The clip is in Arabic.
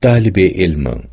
طالب علم.